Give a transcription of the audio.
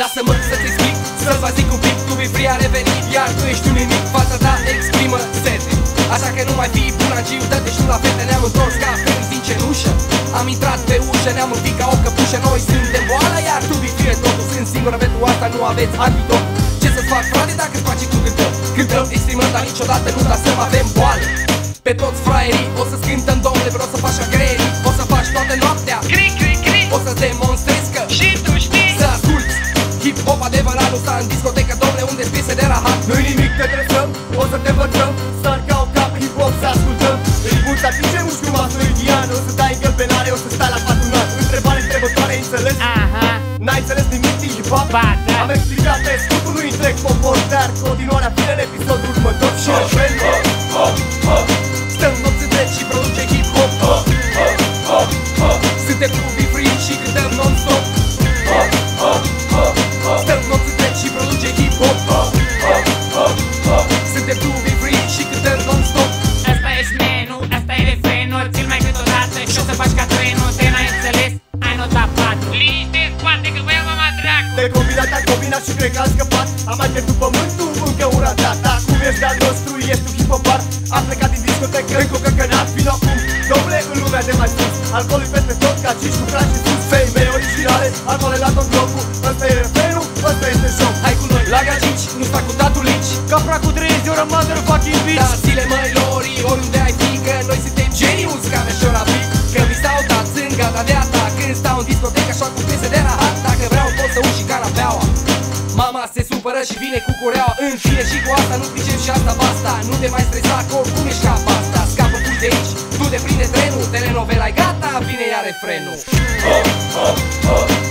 Lasă-mă să-ți explic, să-ți vă zic un pic Tu vei fri a revenit, iar tu ești un nimic Fața ta exprimă sete Așa că nu mai fi bulangiu, dă-te și la fete Ne-am întors ca prinți din cenușă. Am intrat pe ușă, ne-am învit ca o căpușă Noi suntem boală, iar tu vii fie totul Sunt singură pentru asta, nu aveți antidot Ce să-ți fac, frate, dacă îți place cu cântăm? Cântăm, exprimăm, dar niciodată nu da să avem boală. Pe toți fraierii O să-ți cântăm, domnule, vreau să faci agrerii O să faci toată noaptea. Cri, cri, cri O să demonstrezi în discotecă, domnule, unde scrise de rahat? Nu-i nimic, te tresăm, o să te învățăm. Star ca o cap, hip-hop să ascultăm. Îi bun să atinge mușchiul masculidian O să dai în gălbenare, o să stai la patunat Întrebare întrebătoare, ai înțeles? Aha. N-ai înțeles nimic din hip-hop? Ba, da. Am explicat pe scopul lui întreg popor Dar continuarea vine în episodul următor. Și așa Stăm nopți întregi și produce hip-hop. Suntem clubii free și cântăm non-stop și cred că a scăpat Am mai pierdut pământul, încă un ratat Acum ești de-al nostru, ești un hipopar Am plecat din discotecă, încă o căcănat Vino acum, domnule, în lumea de mai sus. Alcoolul peste tot, ca cici cu frași sus. Fei mei originale, alcoole la tot locul. Ăsta e refrenul, ăsta este show Hai cu noi. La gagici, nu sta cu tatul lici Capra cu 30 de ori, motherfucking Da, bitch zile măi lori, oriunde ai fi Că noi suntem genius ca veșora fi și vine cu cureaua În fine și cu asta nu pricep și asta basta. Nu te mai stresa că oricum ești ca pasta Scapă tu de aici, tu te prinde trenul. Telenovela e gata, vine iar refrenul. Oh, oh, oh.